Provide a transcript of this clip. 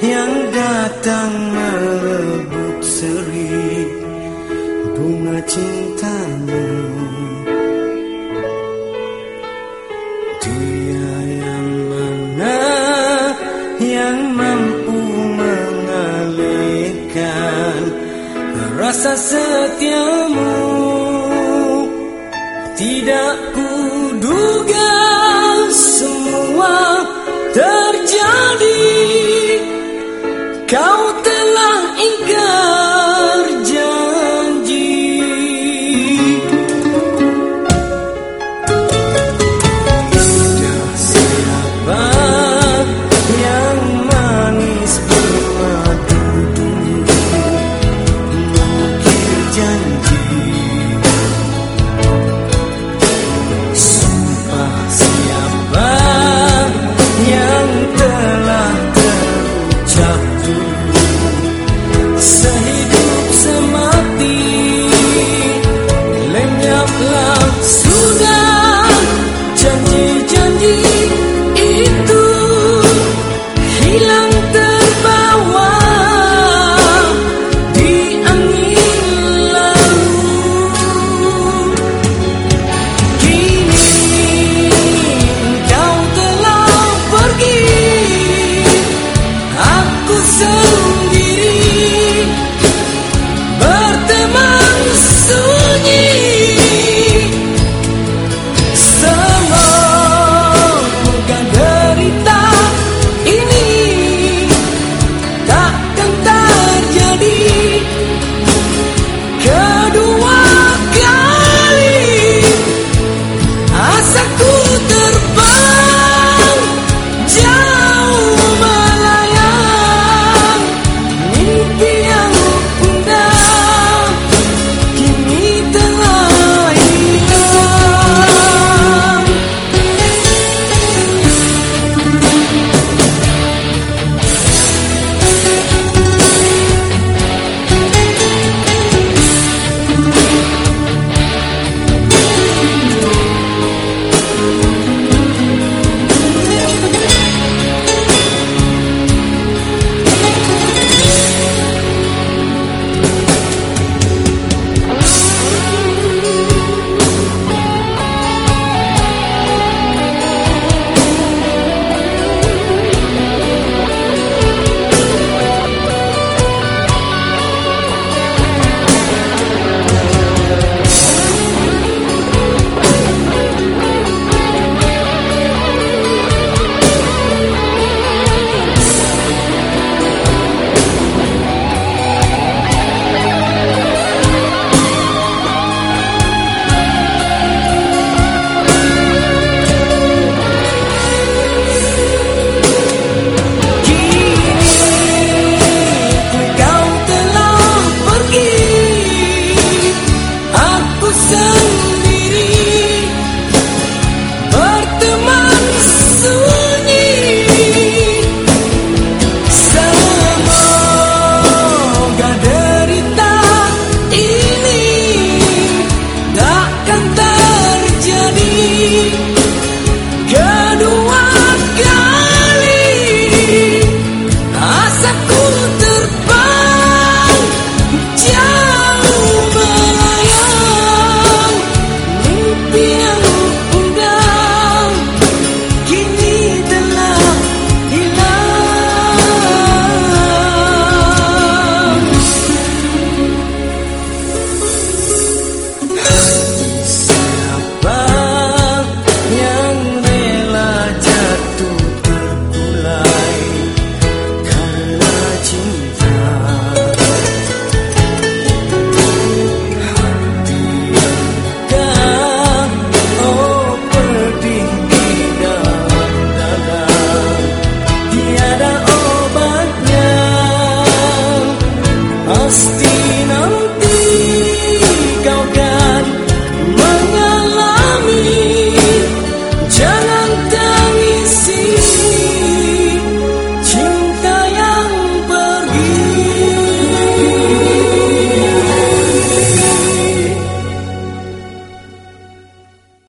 yang cintamu. Dia yang mana yang mampu mengalihkan rasa setiamu? Tidak kuduga semua terjadi. You.